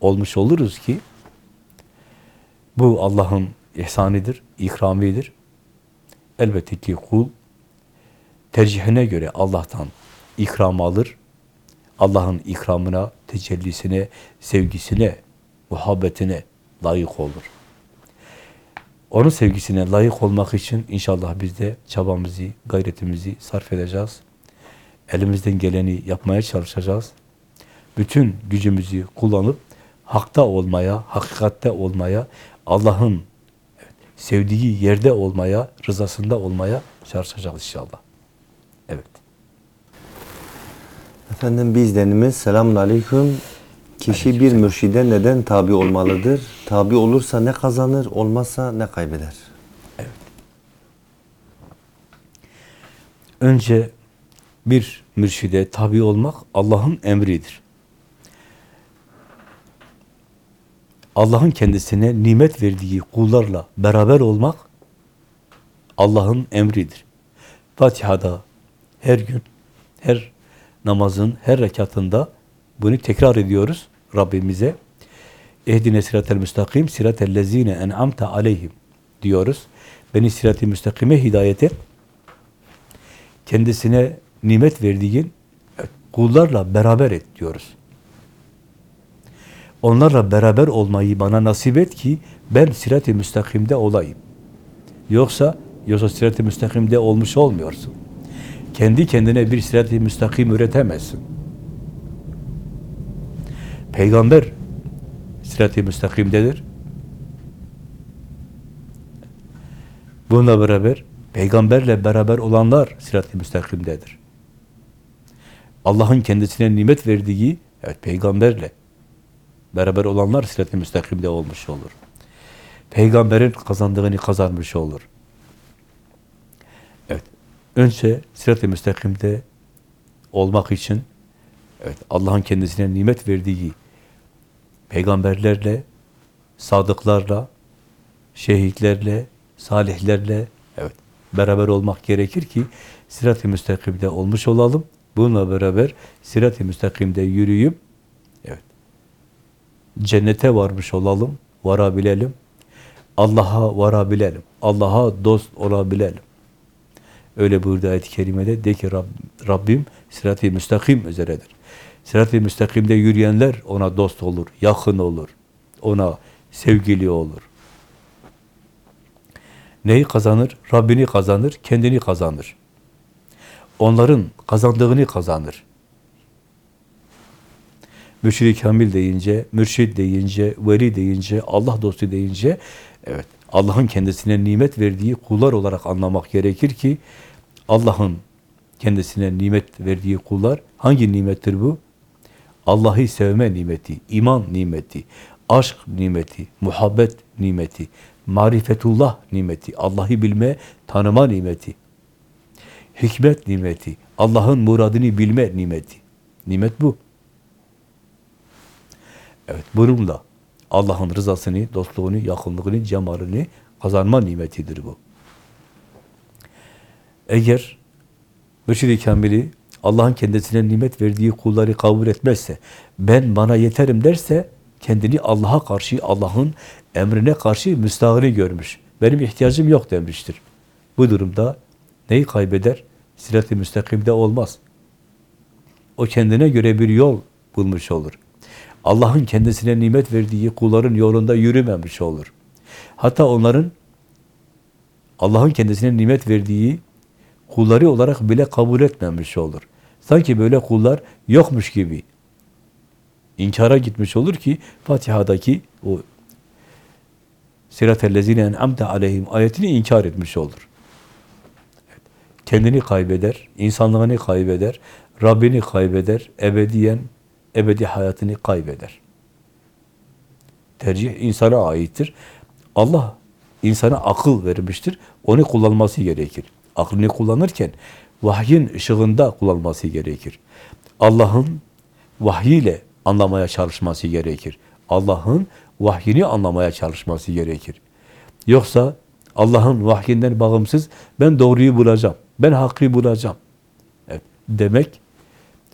olmuş oluruz ki bu Allah'ın ihsanidir, ikramidir. Elbette ki kul tercihine göre Allah'tan ikram alır. Allah'ın ikramına, tecellisine, sevgisine, muhabbetine layık olur. Onun sevgisine layık olmak için inşallah biz de çabamızı, gayretimizi sarf edeceğiz. Elimizden geleni yapmaya çalışacağız. Bütün gücümüzü kullanıp hakta olmaya, hakikatte olmaya, Allah'ın sevdiği yerde olmaya, rızasında olmaya çalışacağız inşallah. Evet. Efendim bir izlenimiz selamun aleyküm. Kişi bir mürşide neden tabi olmalıdır? Tabi olursa ne kazanır, olmazsa ne kaybeder? Önce bir mürşide tabi olmak Allah'ın emridir. Allah'ın kendisine nimet verdiği kullarla beraber olmak Allah'ın emridir. Fatiha'da her gün, her namazın her rekatında bunu tekrar ediyoruz Rabbimize. Ehdine siratel müstakim, siratel lezine en'amte aleyhim diyoruz. Beni sirat-i müstakime hidayet et. Kendisine nimet verdiğin kullarla beraber et diyoruz. Onlarla beraber olmayı bana nasip et ki ben sirat-i müstakimde olayım. Yoksa yoksa sirat-i müstakimde olmuş olmuyorsun. Kendi kendine bir sirat-i müstakim üretemezsin. Peygamber sirat-i müstakimdedir. Bununla beraber peygamberle beraber olanlar sirat-i müstakimdedir. Allah'ın kendisine nimet verdiği evet peygamberle beraber olanlar sirat-i müstakimde olmuş olur. peygamberin kazandığını kazanmış olur. Önce sirat-i müstakimde olmak için evet Allah'ın kendisine nimet verdiği peygamberlerle, sadıklarla, şehitlerle, salihlerle evet beraber olmak gerekir ki sirat-i müstakimde olmuş olalım. Bununla beraber sirat-i müstakimde yürüyüp evet cennete varmış olalım, varabilelim. Allah'a varabilelim. Allah'a dost olabilelim. Öyle buyurdu ayet-i kerimede. De ki Rab, Rabbim sirat-i müstakim üzeredir. Sirat-i müstakimde yürüyenler ona dost olur, yakın olur. Ona sevgili olur. Neyi kazanır? Rabbini kazanır, kendini kazanır. Onların kazandığını kazanır. Mürşid-i Kamil deyince, mürşid deyince, veli deyince, Allah dostu deyince, evet Allah'ın kendisine nimet verdiği kullar olarak anlamak gerekir ki, Allah'ın kendisine nimet verdiği kullar, hangi nimettir bu? Allah'ı sevme nimeti, iman nimeti, aşk nimeti, muhabbet nimeti, marifetullah nimeti, Allah'ı bilme, tanıma nimeti, hikmet nimeti, Allah'ın muradını bilme nimeti. Nimet bu. Evet, bununla Allah'ın rızasını, dostluğunu, yakınlığını, cemalini kazanma nimetidir bu. Eğer Mürşid-i Kamil'i Allah'ın kendisine nimet verdiği kulları kabul etmezse, ben bana yeterim derse, kendini Allah'a karşı, Allah'ın emrine karşı müstahını görmüş. Benim ihtiyacım yok demiştir. Bu durumda neyi kaybeder? Sirat-i müstakimde olmaz. O kendine göre bir yol bulmuş olur. Allah'ın kendisine nimet verdiği kulların yolunda yürümemiş olur. Hatta onların Allah'ın kendisine nimet verdiği kulları olarak bile kabul etmemiş olur. Sanki böyle kullar yokmuş gibi inkara gitmiş olur ki Fatiha'daki o Sirat-ellezine en'amte aleyhim ayetini inkar etmiş olur. Kendini kaybeder, insanlığını kaybeder, Rabbini kaybeder, ebediyen ebedi hayatını kaybeder. Tercih insana aittir. Allah insana akıl vermiştir. Onu kullanması gerekir. Aklını kullanırken vahyin ışığında kullanması gerekir. Allah'ın vahyiyle anlamaya çalışması gerekir. Allah'ın vahyini anlamaya çalışması gerekir. Yoksa Allah'ın vahyinden bağımsız ben doğruyu bulacağım, ben hakkı bulacağım. Evet, demek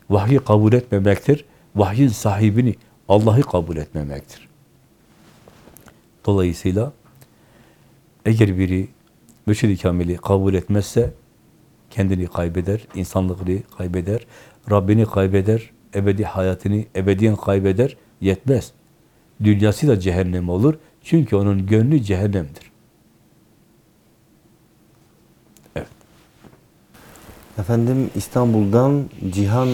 vahyi kabul etmemektir. Vahyin sahibini, Allah'ı kabul etmemektir. Dolayısıyla eğer biri Mürşid-i Kamil'i kabul etmezse kendini kaybeder, insanlığını kaybeder, Rabbini kaybeder, ebedi hayatını ebediyen kaybeder, yetmez. Dünyası da cehennem olur. Çünkü onun gönlü cehennemdir. Evet. Efendim İstanbul'dan Cihan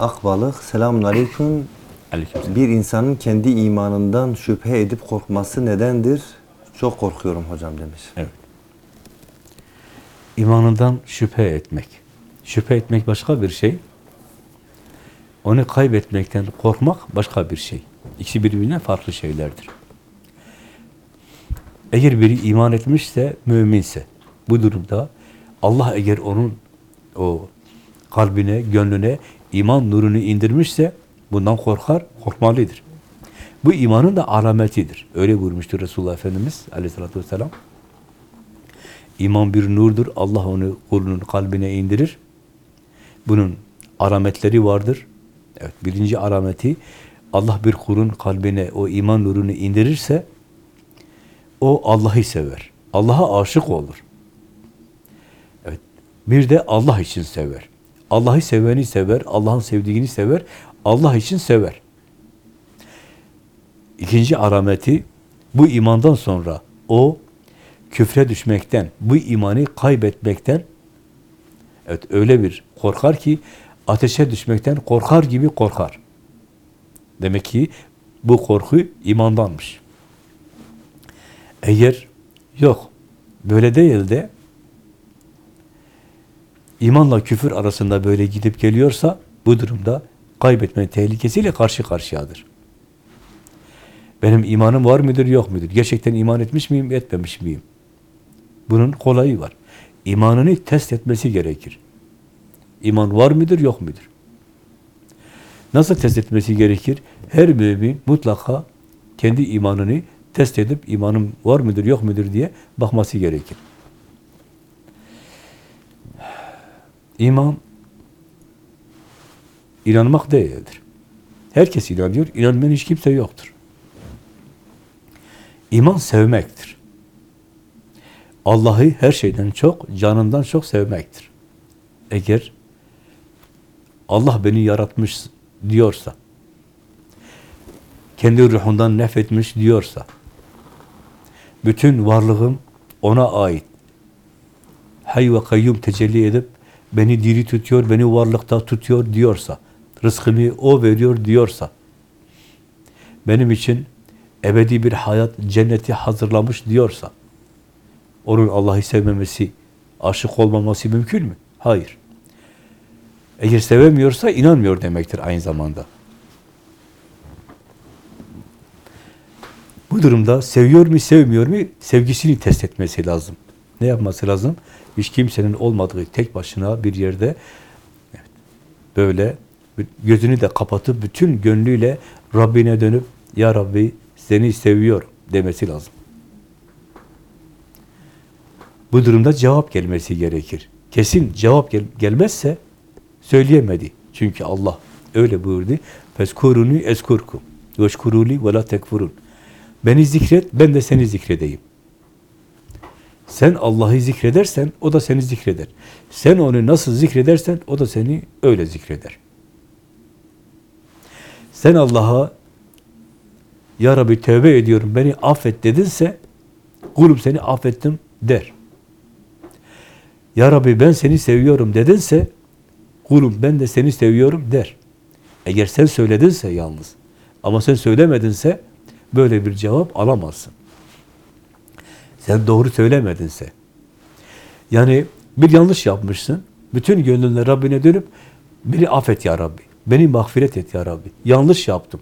Akbalık. Selamun Aleyküm. Aleykümselam. Bir insanın kendi imanından şüphe edip korkması nedendir? Çok korkuyorum hocam demiş. Evet. İmanından şüphe etmek. Şüphe etmek başka bir şey. Onu kaybetmekten korkmak başka bir şey. İkisi birbirine farklı şeylerdir. Eğer biri iman etmişse, müminse, bu durumda Allah eğer onun o kalbine, gönlüne iman nurunu indirmişse bundan korkar, korkmalıdır. Bu imanın da alametidir. Öyle buyurmuştur Resulullah Efendimiz aleyhissalatü vesselam. İman bir nurdur. Allah onu kulunun kalbine indirir. Bunun alametleri vardır. Evet, birinci alameti Allah bir kulun kalbine o iman nurunu indirirse o Allah'ı sever. Allah'a aşık olur. Bir de Allah için sever. Allah'ı seveni sever, Allah'ın sevdiğini sever, Allah için sever. İkinci alameti bu imandan sonra o küfre düşmekten, bu imanı kaybetmekten evet öyle bir korkar ki ateşe düşmekten korkar gibi korkar. Demek ki bu korku imandanmış. Eğer yok böyle değil de imanla küfür arasında böyle gidip geliyorsa bu durumda kaybetme tehlikesiyle karşı karşıyadır. Benim imanım var mıdır, yok mudur? Gerçekten iman etmiş miyim, etmemiş miyim? Bunun kolayı var. İmanını test etmesi gerekir. İman var mıdır, yok mudur? Nasıl test etmesi gerekir? Her mümin mutlaka kendi imanını test edip imanım var mıdır, yok mudur diye bakması gerekir. İman inanmak değildir. Herkes inanıyor, inanmayan hiç kimse yoktur. İman sevmektir. Allah'ı her şeyden çok, canından çok sevmektir. Eğer Allah beni yaratmış diyorsa, kendi ruhundan nefretmiş diyorsa, bütün varlığım ona ait. Hay ve kayyum tecelli edip beni diri tutuyor, beni varlıkta tutuyor diyorsa, rızkımı o veriyor diyorsa, benim için ebedi bir hayat, cenneti hazırlamış diyorsa, onun Allah'ı sevmemesi, aşık olmaması mümkün mü? Hayır. Eğer sevemiyorsa inanmıyor demektir aynı zamanda. Bu durumda seviyor mu, sevmiyor mu? Sevgisini test etmesi lazım. Ne yapması lazım? Hiç kimsenin olmadığı tek başına bir yerde evet, böyle gözünü de kapatıp bütün gönlüyle Rabbine dönüp Ya Rabbi seni seviyorum demesi lazım. Bu durumda cevap gelmesi gerekir. Kesin cevap gel gelmezse söyleyemedi. Çünkü Allah öyle buyurdu. Feskuruni eskurkum. Veşkuruli ve la tekfurun. Beni zikret, ben de seni zikredeyim. Sen Allah'ı zikredersen, o da seni zikreder. Sen onu nasıl zikredersen, o da seni öyle zikreder. Sen Allah'a Ya Rabbi tövbe ediyorum, beni affet dedinse, kulum seni affettim der. Ya Rabbi ben seni seviyorum dedinse, kulum ben de seni seviyorum der. Eğer sen söyledinse yalnız, ama sen söylemedinse, böyle bir cevap alamazsın. Sen doğru söylemedinse. Yani bir yanlış yapmışsın, bütün gönlünle Rabbine dönüp, beni affet ya Rabbi, beni mağfiret et ya Rabbi, yanlış yaptım,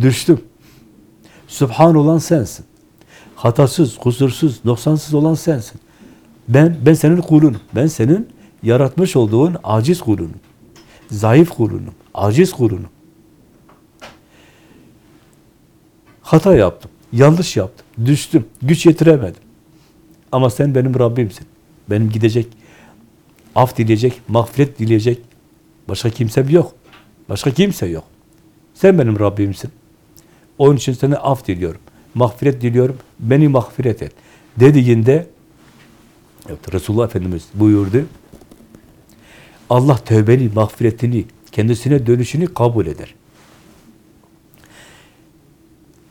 düştüm, Sübhan olan sensin, hatasız, kusursuz, noksansız olan sensin. Ben, ben senin kulunum, ben senin yaratmış olduğun aciz kulunum, zayıf kulunum, aciz kulunum. Hata yaptım, yanlış yaptım, düştüm, güç yetiremedim. Ama sen benim Rabbimsin. Benim gidecek, af dileyecek, mağfiret dileyecek başka kimsem yok. Başka kimse yok. Sen benim Rabbimsin. Onun için sana af diliyorum. Mağfiret diliyorum. Beni mağfiret et. Dediğinde evet, Resulullah Efendimiz buyurdu. Allah tövbeni, mağfiretini, kendisine dönüşünü kabul eder.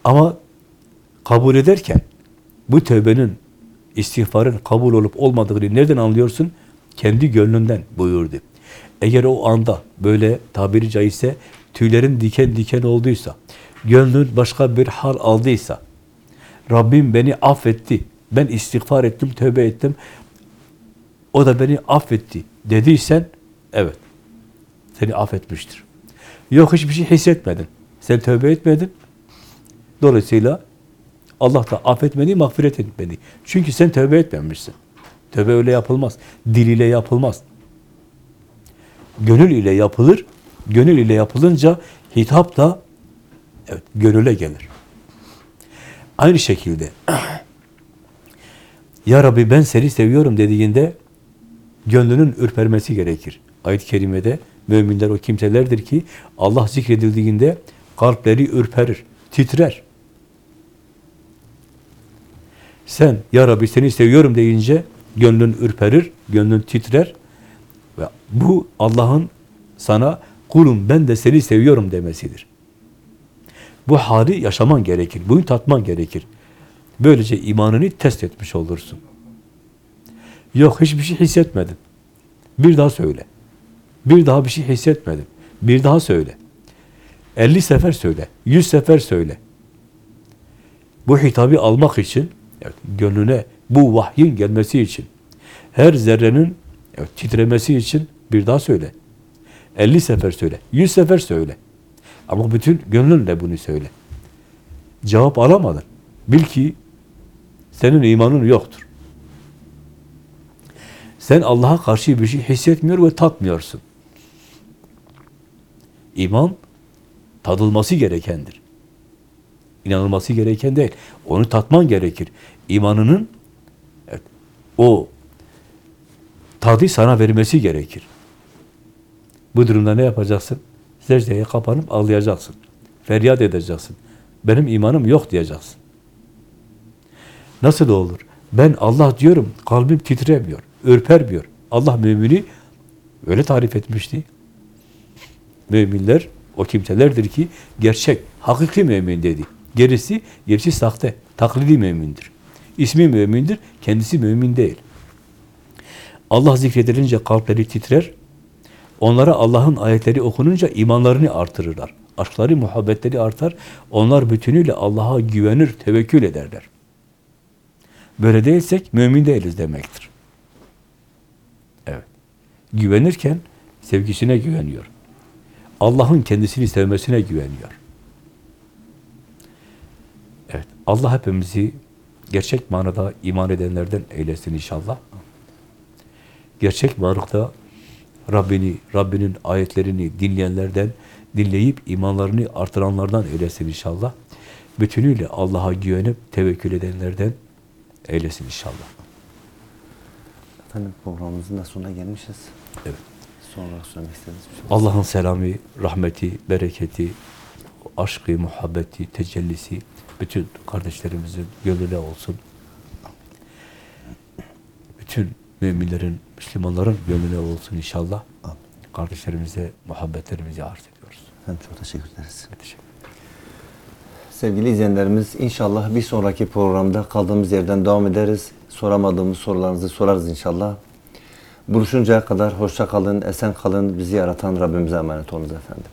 Ama kabul ederken bu tövbenin, istiğfarın kabul olup olmadığını nereden anlıyorsun? Kendi gönlünden buyurdu. Eğer o anda böyle tabiri caizse tüylerin diken diken olduysa, gönlün başka bir hal aldıysa, Rabbim beni affetti, ben istiğfar ettim, tövbe ettim, o da beni affetti dediysen, evet, seni affetmiştir. Yok hiçbir şey hissetmedin, sen tövbe etmedin, dolayısıyla Allah da affetmedi, mağfiret etmedi. Çünkü sen tövbe etmemişsin. Tövbe öyle yapılmaz. Dil ile yapılmaz. Gönül ile yapılır. Gönül ile yapılınca hitap da evet, gönüle gelir. Aynı şekilde Ya Rabbi ben seni seviyorum dediğinde gönlünün ürpermesi gerekir. Ayet-i kerimede müminler o kimselerdir ki Allah zikredildiğinde kalpleri ürperir, titrer. Sen Ya Rabbi seni seviyorum deyince gönlün ürperir, gönlün titrer ve bu Allah'ın sana kulum ben de seni seviyorum demesidir. Bu hali yaşaman gerekir, bunu tatman gerekir. Böylece imanını test etmiş olursun. Yok hiçbir şey hissetmedin. Bir daha söyle. Bir daha bir şey hissetmedim. Bir daha söyle. 50 sefer söyle. 100 sefer söyle. Bu hitabı almak için evet, gönlüne bu vahyin gelmesi için her zerrenin evet, titremesi için bir daha söyle. 50 sefer söyle. 100 sefer söyle. Ama bütün gönlünle bunu söyle. cevap alamadın. Bil ki senin imanın yoktur. Sen Allah'a karşı bir şey hissetmiyor ve tatmıyorsun. İman tadılması gerekendir. İnanılması gereken değil. Onu tatman gerekir. İmanının evet, o tadı sana vermesi gerekir. Bu durumda ne yapacaksın? Secdeye kapanıp ağlayacaksın. Feryat edeceksin. Benim imanım yok diyeceksin. Nasıl olur? Ben Allah diyorum, kalbim titremiyor, ürpermiyor. Allah mümini öyle tarif etmişti. Müminler o kimselerdir ki gerçek, hakiki mümin dedi. Gerisi, gerisi sahte, taklidi mümindir. İsmi mümindir, kendisi mümin değil. Allah zikredilince kalpleri titrer, onlara Allah'ın ayetleri okununca imanlarını artırırlar. Aşkları, muhabbetleri artar, onlar bütünüyle Allah'a güvenir, tevekkül ederler. Böyle değilsek mümin değiliz demektir. Evet. Güvenirken sevgisine güveniyor. Allah'ın kendisini sevmesine güveniyor. Evet. Allah hepimizi gerçek manada iman edenlerden eylesin inşallah. Gerçek varlıkta Rabbini, Rabbinin ayetlerini dinleyenlerden, dinleyip imanlarını artıranlardan eylesin inşallah. Bütünüyle Allah'a güvenip tevekkül edenlerden eylesin inşallah. Efendim programımızın da sonuna gelmişiz. Evet. Son olarak söylemek istediğiniz bir şey. Allah'ın selamı, rahmeti, bereketi, aşkı, muhabbeti, tecellisi bütün kardeşlerimizin gönlüne olsun. Bütün müminlerin, Müslümanların gönlüne olsun inşallah. Amin. Kardeşlerimize muhabbetlerimizi arz ediyoruz. Efendim çok teşekkür ederiz. Teşekkür Sevgili izleyenlerimiz inşallah bir sonraki programda kaldığımız yerden devam ederiz. Soramadığımız sorularınızı sorarız inşallah. Buluşuncaya kadar hoşça kalın, esen kalın. Bizi yaratan Rabbimize emanet olunuz efendim.